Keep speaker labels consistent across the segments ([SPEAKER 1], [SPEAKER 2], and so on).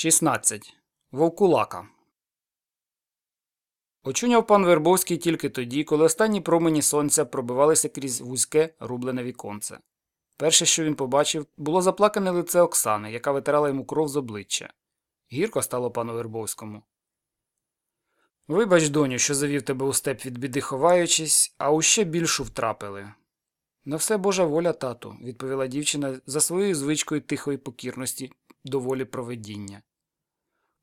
[SPEAKER 1] 16. Вовкулака. Очуняв пан Вербовський тільки тоді, коли останні промені сонця пробивалися крізь вузьке рублене віконце. Перше, що він побачив, було заплакане лице Оксани, яка витирала йому кров з обличчя. Гірко стало пану Вербовському. Вибач, доню, що завів тебе у степ від біди ховаючись, а у ще більшу втрапили. На все Божа воля, тату, відповіла дівчина за своєю звичкою тихої покірності до волі проведіння.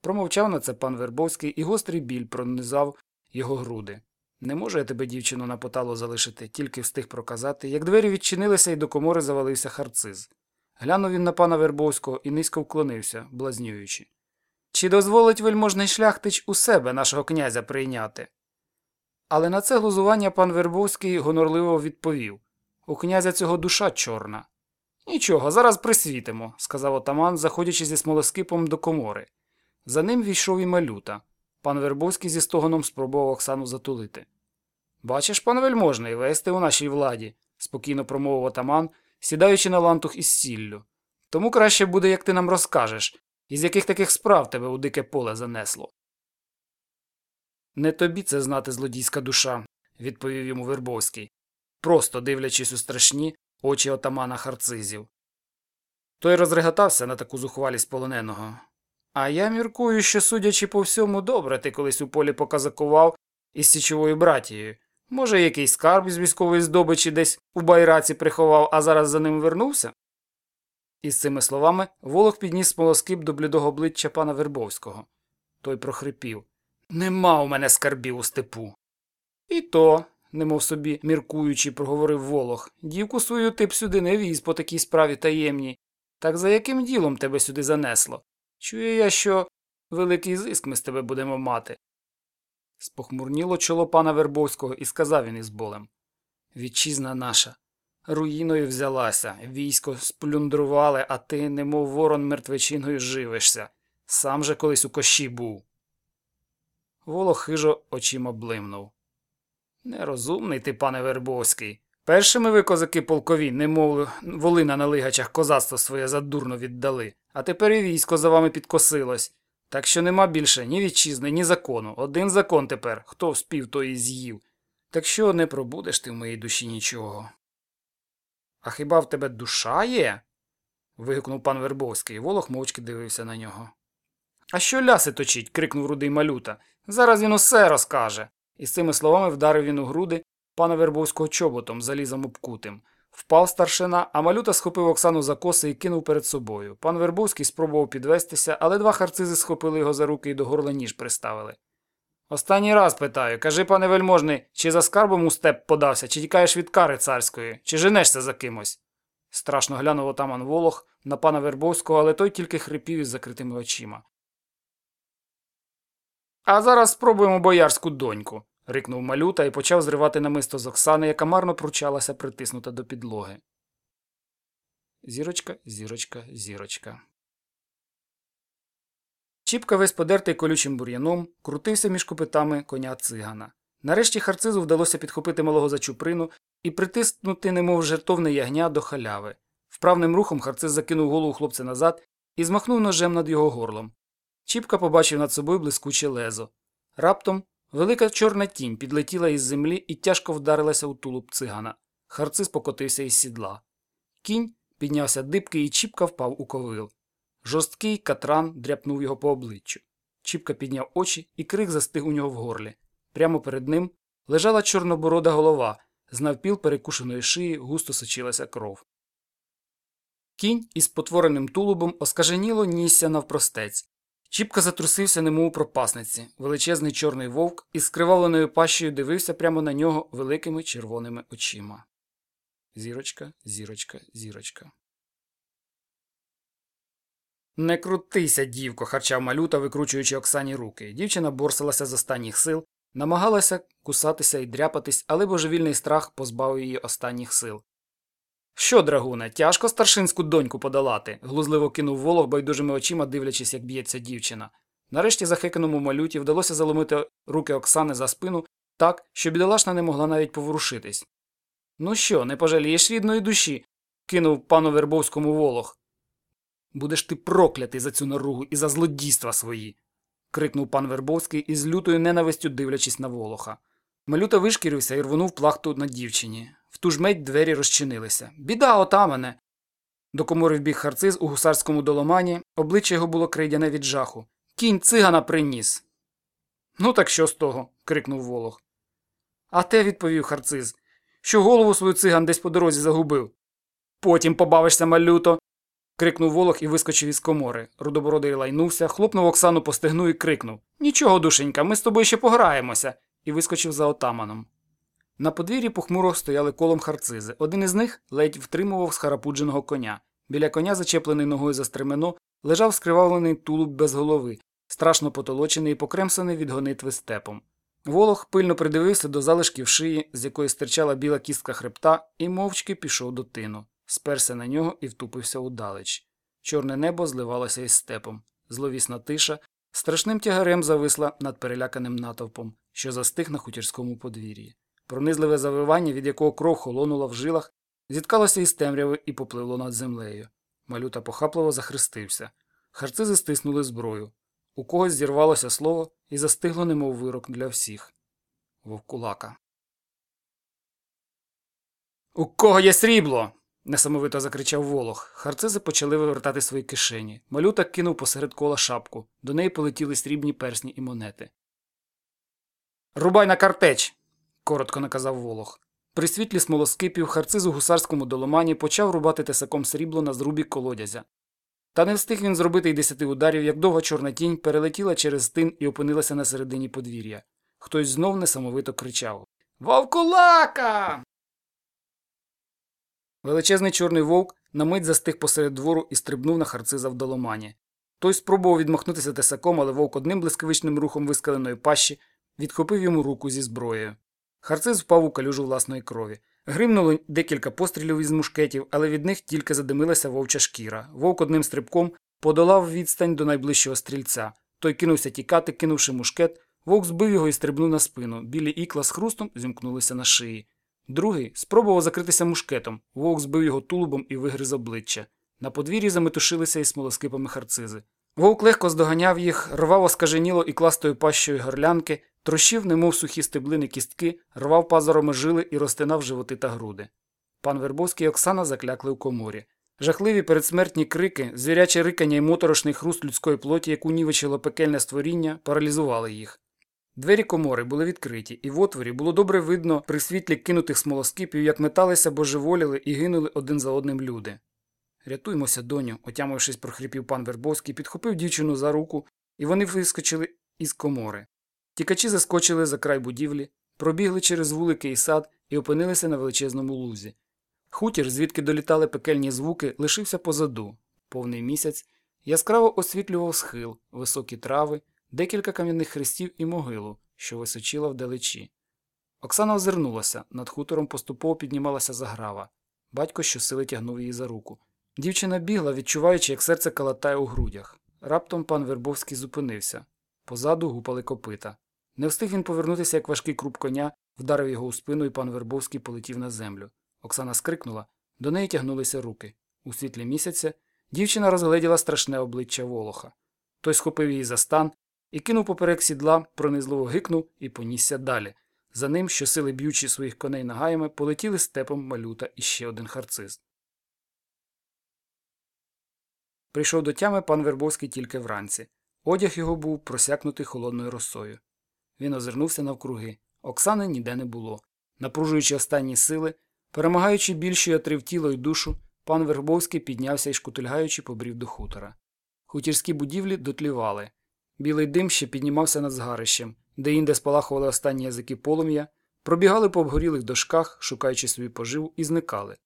[SPEAKER 1] Промовчав на це пан Вербовський, і гострий біль пронизав його груди. Не можу я тебе, дівчино, на поталу залишити, тільки встиг проказати, як двері відчинилися і до комори завалився харциз. Глянув він на пана Вербовського і низько вклонився, блазнюючи. Чи дозволить вельможний шляхтич у себе нашого князя прийняти? Але на це глузування пан Вербовський гонорливо відповів у князя цього душа чорна. Нічого, зараз присвітимо, сказав отаман, заходячи зі смолоскипом до комори. За ним війшов і малюта. Пан Вербовський зі стогоном спробував Оксану затулити. Бачиш, пан вельможний, весь ти у нашій владі, спокійно промовив отаман, сідаючи на лантух із сіллю. Тому краще буде, як ти нам розкажеш, із яких таких справ тебе у дике поле занесло. Не тобі це знати, злодійська душа, відповів йому Вербовський, просто дивлячись у страшні очі отамана харцизів. Той розреготався на таку зухвалість полоненого. А я міркую, що, судячи по всьому, добре ти колись у полі показакував із січовою братією. Може, якийсь скарб із військової здобичі десь у байраці приховав, а зараз за ним вернувся? Із цими словами Волох підніс смолоскип до блідого обличчя пана Вербовського. Той прохрипів Нема у мене скарбів у степу. І то, немов собі міркуючи, проговорив Волох, дівку свою ти б сюди не віз по такій справі таємній. Так за яким ділом тебе сюди занесло? Чую я, що великий зиск ми з тебе будемо мати. Спохмурніло чоло пана Вербовського і сказав він із болем Вітчизна наша. Руїною взялася, військо сплюндрували, а ти, немов ворон мертвечиною, живишся. Сам же колись у кощі був. Волох хижо очима блимнув. Нерозумний ти, пане Вербовський. Першими ви, козаки полкові, немов волина на лигачах козацтво своє задурно віддали, а тепер і військо за вами підкосилось. Так що нема більше ні вітчизни, ні закону. Один закон тепер хто вспів, той і з'їв. Так що не пробудеш ти в моїй душі нічого. А хіба в тебе душа є? вигукнув пан Вербовський, Волох мовчки дивився на нього. А що ляси точить? крикнув рудий малюта. Зараз він усе розкаже. І з цими словами вдарив він у груди пана Вербовського чоботом, залізом обкутим. Впав старшина, а малюта схопив Оксану за коси і кинув перед собою. Пан Вербовський спробував підвестися, але два харцизи схопили його за руки і до горла ніж приставили. Останній раз питаю кажи, пане вельможний, чи за скарбом у степ подався, чи тікаєш від кари царської, чи женешся за кимось? Страшно глянув отаман Волох на пана Вербовського, але той тільки хрипів із закритими очима. А зараз спробуємо боярську доньку, рикнув малюта і почав зривати намисто з Оксани, яка марно пручалася притиснута до підлоги. Зірочка, зірочка, зірочка. Чіпка весь подертий колючим бур'яном, крутився між копитами коня цигана. Нарешті харцизу вдалося підхопити малого за чуприну і притиснути, немов жертовне ягня до халяви. Вправним рухом харциз закинув голову хлопця назад і змахнув ножем над його горлом. Чіпка побачив над собою блискуче лезо. Раптом велика чорна тінь підлетіла із землі і тяжко вдарилася у тулуб цигана. Харциз покотився із сідла. Кінь піднявся дибки і Чіпка впав у ковил. Жорсткий катран дряпнув його по обличчю. Чіпка підняв очі, і крик застиг у нього в горлі. Прямо перед ним лежала чорноборода голова, з навпіл перекушеної шиї густо сочилася кров. Кінь із потвореним тулубом оскаженіло нісся навпростець. Чіпка затрусився, немов у пропасниці. Величезний чорний вовк із скривавленою пащею дивився прямо на нього великими червоними очима. Зірочка, зірочка, зірочка. Не крутися, дівко, харчав малюта, викручуючи Оксані руки. Дівчина борсилася з останніх сил, намагалася кусатися і дряпатись, але божевільний страх позбавив її останніх сил. Що, драгуне, тяжко старшинську доньку подолати? глузливо кинув волох байдужими очима, дивлячись, як б'ється дівчина. Нарешті захеканому малюті вдалося заломити руки Оксани за спину так, що бідолашна не могла навіть поворушитись. Ну що, не пожалієш рідної душі? кинув пану Вербовському волох. Будеш ти проклятий за цю наругу і за злодійства свої. крикнув пан Вербовський із лютою ненавистю дивлячись на волоха. Малюта вишкірився і рвонув плахту на дівчині. В ту ж мить двері розчинилися. Біда, отамане. До комори вбіг харциз у гусарському доломані, обличчя його було крейдяне від жаху. Кінь цигана приніс. Ну, так що з того? крикнув волох. А те, відповів харциз, що голову свою циган десь по дорозі загубив. Потім побавишся, малюто. крикнув волох і вискочив із комори. Рудобородий лайнувся, хлопнув Оксану по стегну і крикнув Нічого, душенька, ми з тобою ще пограємося. і вискочив за отаманом. На подвір'ї похмуро стояли колом харцизи. Один із них ледь втримував схарапудженого коня. Біля коня, зачеплений ногою за стремено, лежав скривавлений тулуб без голови, страшно потолочений і покремсаний від гонитви степом. Волох пильно придивився до залишків шиї, з якої стирчала біла кістка хребта, і мовчки пішов до тину, сперся на нього і втупився удалеч. Чорне небо зливалося із степом. Зловісна тиша страшним тягарем зависла над переляканим натовпом, що застиг на хутірському подвір'ї. Пронизливе завивання, від якого кров холонула в жилах, зіткалося із темряви і попливло над землею. Малюта похапливо захрестився. Харцизи стиснули зброю. У когось зірвалося слово і застигло, немов вирок для всіх. Вовкулака. У кого є срібло? несамовито закричав Волох. Харцизи почали вивертати свої кишені. Малюта кинув посеред кола шапку. До неї полетіли срібні персні і монети. Рубай на картеч. Коротко наказав Волох. При світлі смолоскипів харциз у гусарському доломані почав рубати тесаком срібло на зрубі колодязя. Та не встиг він зробити й десяти ударів, як довга чорна тінь перелетіла через тин і опинилася на середині подвір'я. Хтось знов несамовито кричав Вовкулака! Величезний чорний вовк на мить застиг посеред двору і стрибнув на харциза в доломані. Той спробував відмахнутися тесаком, але вовк одним блискавичним рухом вискаленої пащі відхопив йому руку зі зброєю. Харциз впав у калюжу власної крові. Гримнуло декілька пострілів із мушкетів, але від них тільки задимилася вовча шкіра. Вовк одним стрибком подолав відстань до найближчого стрільця. Той кинувся тікати, кинувши мушкет. Вовк збив його і стрибнув на спину. Білі ікла з хрустом зімкнулися на шиї. Другий спробував закритися мушкетом. Вовк збив його тулубом і вигриз обличчя. На подвір'ї заметушилися із смолоскипами харцизи. Вовк легко здоганяв їх, рвав оскаженіло і кластою пащою горлянки, трощив, немов сухі стеблини кістки, рвав пазурами жили і розтинав животи та груди. Пан Вербовський і Оксана заклякли у коморі. Жахливі передсмертні крики, звіряче рикання і моторошний хруст людської плоті, яку нівечило пекельне створіння, паралізували їх. Двері комори були відкриті, і в отворі було добре видно при світлі кинутих смолоскипів, як металися, божеволіли і гинули один за одним люди. Рятуймося, доню, отямившись, прохрипів пан Вербовський, підхопив дівчину за руку, і вони вискочили із комори. Тікачі заскочили за край будівлі, пробігли через вулики і сад і опинилися на величезному лузі. Хутір, звідки долітали пекельні звуки, лишився позаду. Повний місяць яскраво освітлював схил, високі трави, декілька кам'яних хрестів і могилу, що височила вдалечі. Оксана озирнулася, над хутором поступово піднімалася заграва. Батько щосили тягнув її за руку. Дівчина бігла, відчуваючи, як серце калатає у грудях. Раптом пан Вербовський зупинився. Позаду гупали копита. Не встиг він повернутися, як важкий круп коня, вдарив його у спину, і пан Вербовський полетів на землю. Оксана скрикнула, до неї тягнулися руки. У світлі місяця дівчина розгледіла страшне обличчя Волоха. Той схопив її за стан і кинув поперек сідла, пронизливо гикнув і понісся далі. За ним, щосили б'ючи своїх коней нагаями, полетіли степом малюта і ще один харциз. Прийшов до тями пан Вербовський тільки вранці. Одяг його був просякнутий холодною росою. Він озирнувся навкруги. Оксани ніде не було. Напружуючи останні сили, перемагаючи більші отрив тіло й душу, пан Вербовський піднявся і шкутильгаючи побрів до хутора. Хутірські будівлі дотлівали. Білий дим ще піднімався над згарищем, де інде спалахували останні язики полум'я, пробігали по обгорілих дошках, шукаючи собі поживу, і зникали.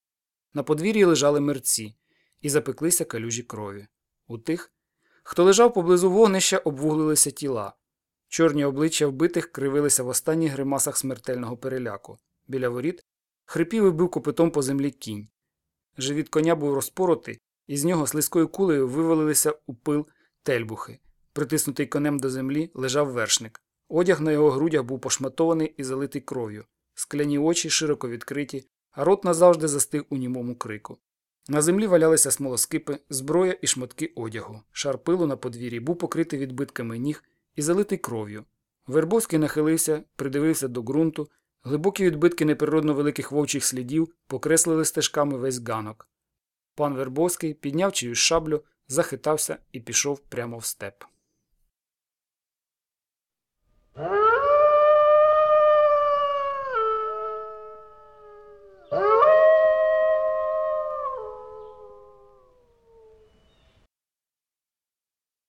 [SPEAKER 1] На подвір'ї лежали мерці і запеклися калюжі крові. У тих, хто лежав поблизу вогнища, обвуглилися тіла. Чорні обличчя вбитих кривилися в останніх гримасах смертельного переляку. Біля воріт хрипів і бив копитом по землі кінь. Живіт коня був розпоротий, і з нього слизькою кулею вивалилися у пил тельбухи. Притиснутий конем до землі лежав вершник. Одяг на його грудях був пошматований і залитий кров'ю. Скляні очі широко відкриті, а рот назавжди застиг у німому крику. На землі валялися смолоскипи, зброя і шматки одягу. Шар пилу на подвір'ї був покритий відбитками ніг і залитий кров'ю. Вербовський нахилився, придивився до ґрунту. Глибокі відбитки неприродно великих вовчих слідів покреслили стежками весь ганок. Пан Вербовський підняв чиюсь шаблю, захитався і пішов прямо в степ.